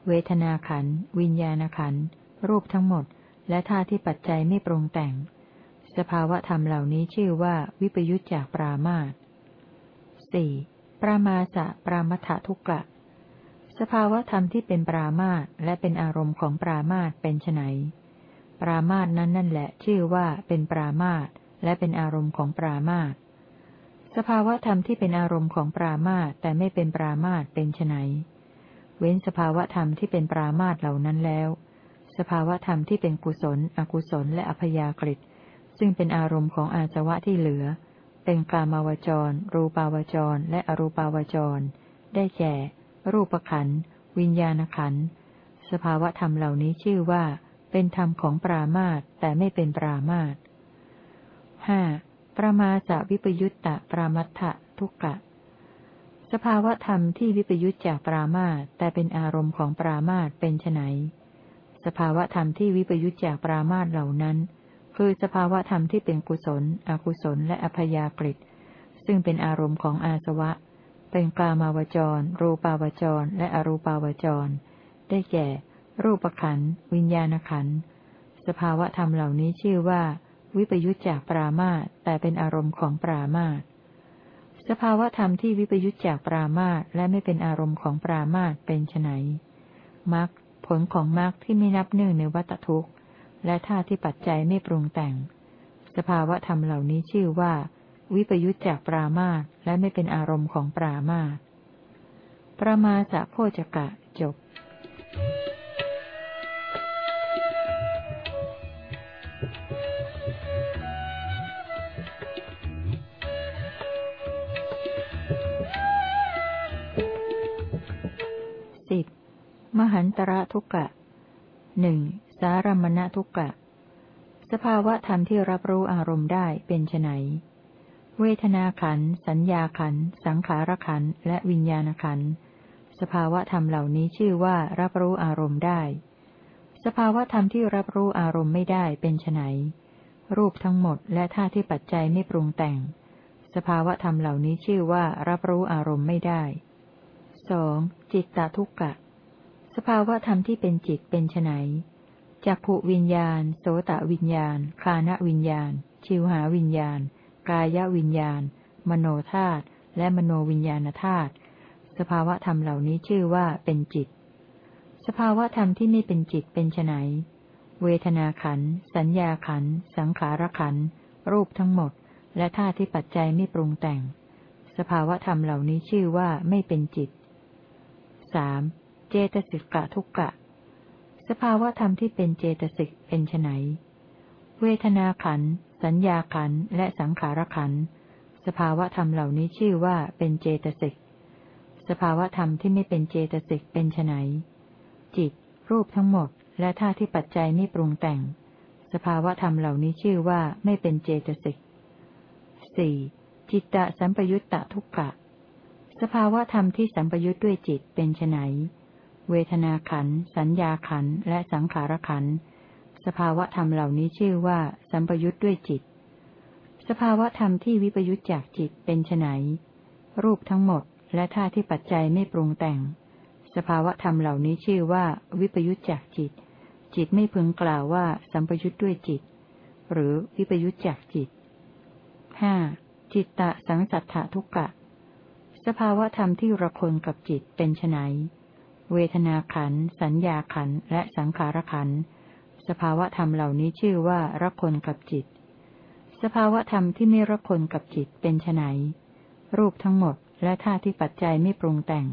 เวทนาขัน วิญญาณขัน รูปทั้งหมด และท่าที่ปัจจัยไม่ปรุงแต่ง สภาวะธรรมเหล่านี้ชื่อว่าวิปยุจจากปรามาตสี่ปรามาสะปรามัททุกะ สภาวะธรรมที่เป็นปรามาตและเป็นอารมณ์ของปรามาตเป็นไนปรามาตนั้นนั่นแหละ ชื่อว่าเป็นปรามาตและเป็นอารมณ์ของปรามาตสภาวะธรรมที่เป็นอารมณ์ของปรามาตแต่ไม่เป็นปรามาตเป็นไนเว้นสภาวะธรรมที่เป็นปรามาตเหล่านั้นแล้ว สภาวะธรรมที่เป็นกุศล อกุศลและอัพยากฤิต ซึ่งเป็นอารมณ์ของอาสวะที่เหลือ เป็นกามาวจร รูปาวจร และอรูปาวจร ได้แก่ รูปขันวิญญาณขันสภาวะธรรมเหล่านี้ชื่อว่า เป็นธรรมของปรามาตแต่ไม่เป็นปรามาตห้าประมาสวิปยุตตะปรามัตถทุกกะ สภาวะธรรมที่วิปยุตจากปรามาตแต่เป็นอารมณ์ของปรามาตเป็นไนสภาวะธรรมที่วิปยุตจากปรามาตเหล่านั้น คือสภาวะธรรมที่เป็นกุศล อกุศล และอภยากฤิซึ่งเป็นอารมณ์ของอาสวะ เป็นกามาวจร รูปาวจร และอรูปาวจร ได้แก่ รูปขันธ์วิญญาณขันธ์สภาวะธรรมเหล่านี้ชื่อว่า วิปยุจจากปรามาตแต่เป็นอารมณ์ของปรามาตสภาวะธรรมที่วิปยุจจากปรามาตและไม่เป็นอารมณ์ของปรามาตเป็นไนมรรคผลของมรรคที่ไม่นับหนึ่งในวัตทุกข์ และท่าที่ปัจจัยไม่ปรุงแต่ง สภาวะธรรมเหล่านี้ชื่อว่า วิปยุจจากปรามาตและไม่เป็นอารมณ์ของปรามาตประมาสะโพจกะจบสิบมหันตระทุกะหนึ่ง สารมณทุกะ สภาวะธรรมที่รับรู้อารมณ์ได้เป็นไนเวทนาขัน สัญญาขัน สังขารขัน และวิญญาณขัน สภาวะธรรมเหล่านี้ชื่อว่ารับรู้อารมณ์ได้ สภาวะธรรมที่รับรู้อารมณ์ไม่ได้เป็นไนรูปทั้งหมดและท่าที่ปัจจัยไม่ปรุงแต่ง สภาวะธรรมเหล่านี้ชื่อว่ารับรู้อารมณ์ไม่ได้สองจิตตทุกกะ สภาวะธรรมที่เป็นจิตเป็นไน จักขวิญญาณ โสตวิญญาณ คานวิญญาณ ชิวหาวิญญาณ กายวิญญาณ มโนธาตุและมโนวิญญาณธาตุสภาวะธรรมเหล่านี้ชื่อว่าเป็นจิต สภาวะธรรมที่ไม่เป็นจิตเป็นไนเวทนาขัน สัญญาขัน สังขารขัน รูปทั้งหมด และธาตุที่ปัจจัยไม่ปรุงแต่ง สภาวะธรรมเหล่านี้ชื่อว่าไม่เป็นจิตสามเจตสิกะทุกกะ สภาวะธรรมที่เป็นเจตสิกเป็นไนเวทนาขัน สัญญาขัน และสังขารขัน สภาวะธรรมเหล่านี้ชื่อว่าเป็นเจตสิก สภาวะธรรมที่ไม่เป็นเจตสิกเป็นไนจิต รูปทั้งหมด และท่าที่ปัจจัยไม่ปรุงแต่ง สภาวะธรรมเหล่านี้ชื่อว่าไม่เป็นเจตสิกสี่จิตตะสัมปยุตตะทุกกะ สภาวะธรรมที่สัมปยุทธ์ด้วยจิตเป็นไน เวทนาขัน สัญญาขัน และสังขารขัน สภาวะธรรมเหล่านี้ชื่อว่า สัมปยุทธ์ด้วยจิต สภาวะธรรมที่วิปยุทธจากจิตเป็นไนรูปทั้งหมด และท่าที่ปัจจัยไม่ปรุงแต่ง สภาวะธรรมเหล่านี้ชื่อว่า วิปยุทธจากจิต จิตไม่พึงกล่าวว่า สัมปยุทธ์ด้วยจิต หรือวิปยุทธจากจิตห้าจิตตะสังสัทธทุกกะ สภาวะธรรมที่ระคนกับจิตเป็นไน เวทนาขัน สัญญาขัน และสังขารขัน สภาวะธรรมเหล่านี้ชื่อว่าระคนกับจิต สภาวะธรรมที่ไม่ระคนกับจิตเป็นไนรูปทั้งหมด และท่าที่ปัจจัยไม่ปรุงแต่ง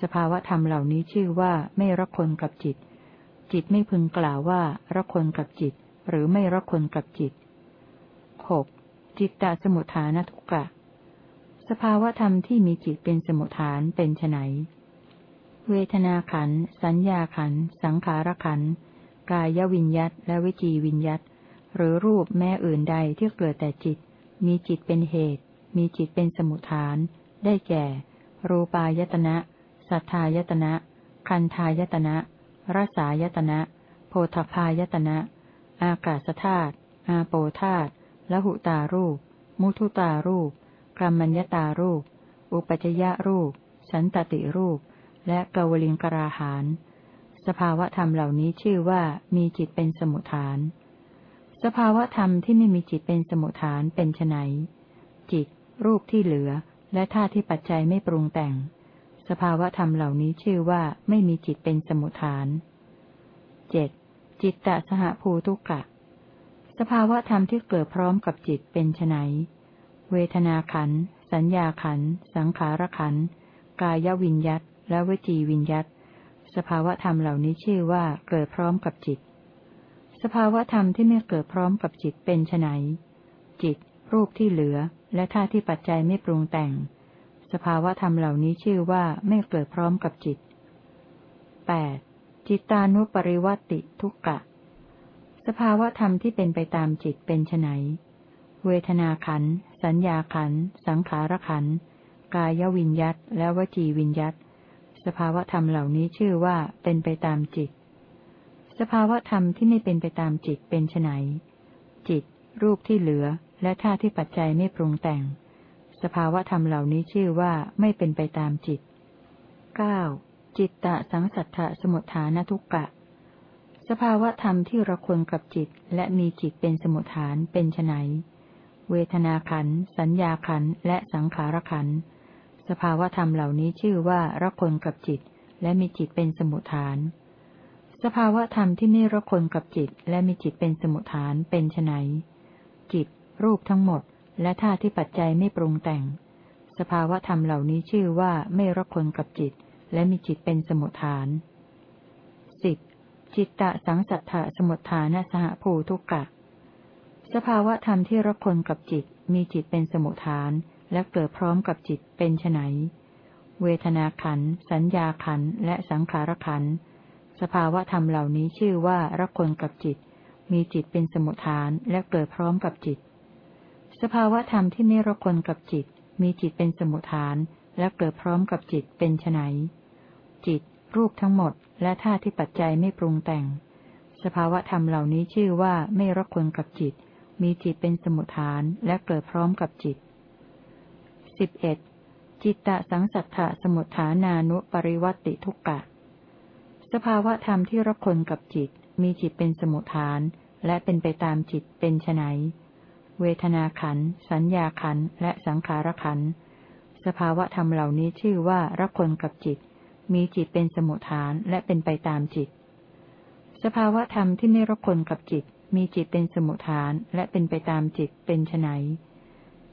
สภาวะธรรมเหล่านี้ชื่อว่าไม่ระคนกับจิต จิตไม่พึงกล่าวว่าระคนกับจิต หรือไม่ระคนกับจิตหกจิตตสมุทฐานทุกกะ สภาวธรรมที่มีจิตเป็นสมุทฐานเป็นไน เวทนาขัน สัญญาขัน สังขารขัน กายวิญยัตและวิจีวิญยัตหรือรูปแม่อื่นใดที่เกิดแต่จิต มีจิตเป็นเหตุ มีจิตเป็นสมุทฐาน ได้แก่ รูปายตนะ สัทธายตนะ คันธายตนะรสายตนะ โพธพายตนะ อากาศธาตุ อาโปธาตุละหุตารูป มุทุตารูปกรรมัญญตารูป อุปจยะรูป สันตติรูป และกวลิงกราหานสภาวะธรรมเหล่านี้ชื่อว่ามีจิตเป็นสมุทฐาน สภาวะธรรมที่ไม่มีจิตเป็นสมุทฐานเป็นไนจิต รูปที่เหลือ และธาตุที่ปัจจัยไม่ปรุงแต่ง สภาวะธรรมเหล่านี้ชื่อว่าไม่มีจิตเป็นสมุทฐานเจ็ดจิตตสหภูทุกะ สภาวะธรรมที่เกิดพร้อมกับจิตเป็นไนเวทนาขัน สัญญาขัน สังขารขัน กายวิญยัต และวจีวิญยัตสภาวะธรรมเหล่านี้ชื่อว่าเกิดพร้อมกับจิต สภาวะธรรมที่ไม่เกิดพร้อมกับจิตเป็นไนจิต รูปที่เหลือ และท่าที่ปัจจัยไม่ปรุงแต่ง สภาวะธรรมเหล่านี้ชื่อว่าไม่เกิดพร้อมกับจิต 8. จิตตานุปริวัติทุกกะ สภาวะธรรมที่เป็นไปตามจิตเป็นไนเวทนาขัน สัญญาขัน สังขารขัน กายวิญยัตและวจีวิญยัต สภาวธรรมเหล่านี้ชื่อว่าเป็นไปตามจิต สภาวธรรมที่ไม่เป็นไปตามจิตเป็นไนจิต รูปที่เหลือ และท่าที่ปัจจัยไม่ปรุงแต่ง สภาวธรรมเหล่านี้ชื่อว่าไม่เป็นไปตามจิตเก้าจิตตะสังสัทธะสมุทฐานทุกกะ สภาวธรรมที่ระคนกับจิตและมีจิตเป็นสมุทฐานเป็นไนเวทนาขัน สัญญาขัน และสังขารขัน สภาวธรรมเหล่านี้ชื่อว่าระคนกับจิต และมีจิตเป็นสมุทฐาน สภาวธรรมที่ไม่ระคนกับจิต และมีจิตเป็นสมุทฐานเป็นไนจิต รูปทั้งหมด และธาตุที่ปัจจัยไม่ปรุงแต่ง สภาวธรรมเหล่านี้ชื่อว่าไม่ระคนกับจิต และมีจิตเป็นสมุทฐานสิบจิตตะสังสัทธะสมุทฐานสหภูทุกกะ สภาวะธรรมที่รักคนกับจิตมีจิตเป็นสมุทฐาน และเกิดพร้อมกับจิตเป็นไนเวทนาขัน สัญญาขัน และสังขารขัน สภาวะธรรมเหล่านี้ชื่อว่ารักคนกับจิต มีจิตเป็นสมุทฐานและเกิดพร้อมกับจิต สภาวะธรรมที่ไม่รักคนกับจิต มีจิตเป็นสมุทฐานและเกิดพร้อมกับจิตเป็นไนจิต รูปทั้งหมด และธาตุที่ปัจจัยไม่ปรุงแต่ง สภาวะธรรมเหล่านี้ชื่อว่าไม่รักคนกับจิต มีจิตเป็นสมุทฐานและเกิดพร้อมกับจิต สิบเอ็ดจิตตสังสัทธะสมุทฐานานุปริวัติทุกกะ สภาวะธรรมที่รคนกับจิต มีจิตเป็นสมุทฐาน และเป็นไปตามจิตเป็นไนเวทนาขัน สัญญาขัน และสังขารขัน สภาวะธรรมเหล่านี้ชื่อว่ารักคนกับจิต มีจิตเป็นสมุทฐานและเป็นไปตามจิต สภาวะธรรมที่ไม่รักคนกับจิต มีจิตเป็นสมุทฐานและเป็นไปตามจิตเป็นไน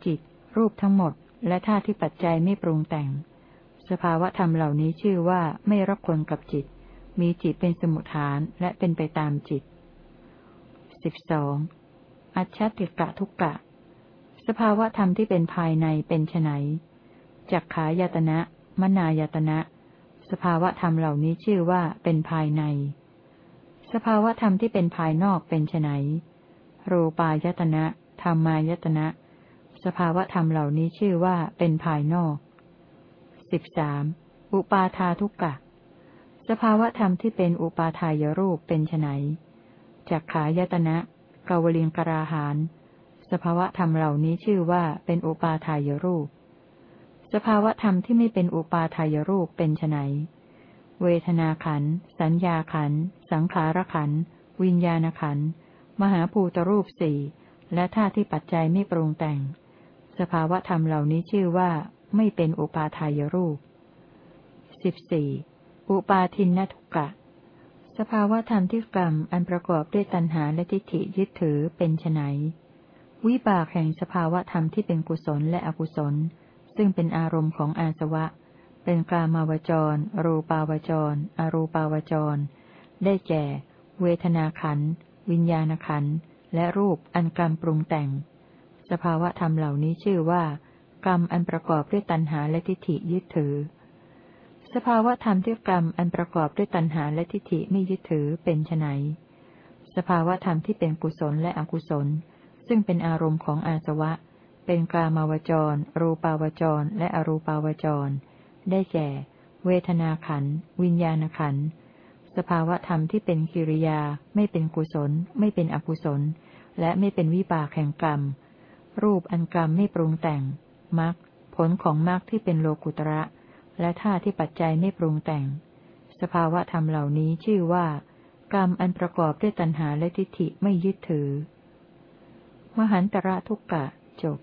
จิต รูปทั้งหมด และธาตุที่ปัจจัยไม่ปรุงแต่ง สภาวะธรรมเหล่านี้ชื่อว่าไม่รักคนกับจิต มีจิตเป็นสมุทฐานและเป็นไปตามจิตสิบสองอัจฉติกะทุกกะ สภาวะธรรมที่เป็นภายในเป็นไนจักขายตนะ มนายตนะ สภาวะธรรมเหล่านี้ชื่อว่าเป็นภายใน สภาวะธรรมที่เป็นภายนอกเป็นไนรูปายตนะ ธรรมายตนะ สภาวะธรรมเหล่านี้ชื่อว่าเป็นภายนอกสิบสามอุปาทาทุกกะ สภาวะธรรมที่เป็นอุปาทายรูปเป็นไนจักขายตนะกาวลิงกราหาน สภาวะธรรมเหล่านี้ชื่อว่าเป็นอุปาทายรูป สภาวธรรมที่ไม่เป็นอุปาทายรูปเป็นไนเวทนาขัน สัญญาขัน สังขารขัน วิญญาณขัน มหาภูตรูปสี่ และธาตุที่ปัจจัยไม่ปรุงแต่ง สภาวธรรมเหล่านี้ชื่อว่า ไม่เป็นอุปาทายรูปสิบสี่อุปาทินนทุกะ สภาวธรรมที่กรรมอันประกอบด้วยตัณหาและทิฏฐิยึดถือเป็นไนวิบากแห่งสภาวธรรมที่เป็นกุศลและอกุศล ซึ่งเป็นอารมณ์ของอาสวะ เป็นกามาวจร รูปาวจร อรูปาวจร ได้แก่ เวทนาขัน วิญญาณขัน และรูปอันกรรมปรุงแต่ง สภาวะธรรมเหล่านี้ชื่อว่า กรรมอันประกอบด้วยตัณหาและทิฏฐิยึดถือ สภาวะธรรมที่กรรมอันประกอบด้วยตัณหาและทิฏฐิไม่ยึดถือเป็นไนสภาวะธรรมที่เป็นกุศลและอกุศล ซึ่งเป็นอารมณ์ของอาสวะ เป็นกามาวจร รูปาวจร และอรูปาวจร ได้แก่ เวทนาขัน วิญญาณขัน สภาวะธรรมที่เป็นกิริยา ไม่เป็นกุศล ไม่เป็นอกุศล และไม่เป็นวิบากแห่งกรรม รูปอันกรรมไม่ปรุงแต่งมรรคผลของมรรคที่เป็นโลกุตระ และท่าที่ปัจจัยไม่ปรุงแต่ง สภาวะธรรมเหล่านี้ชื่อว่า กรรมอันประกอบด้วยตัณหาและทิฏฐิไม่ยึดถือ มหันตระทุกกะจบ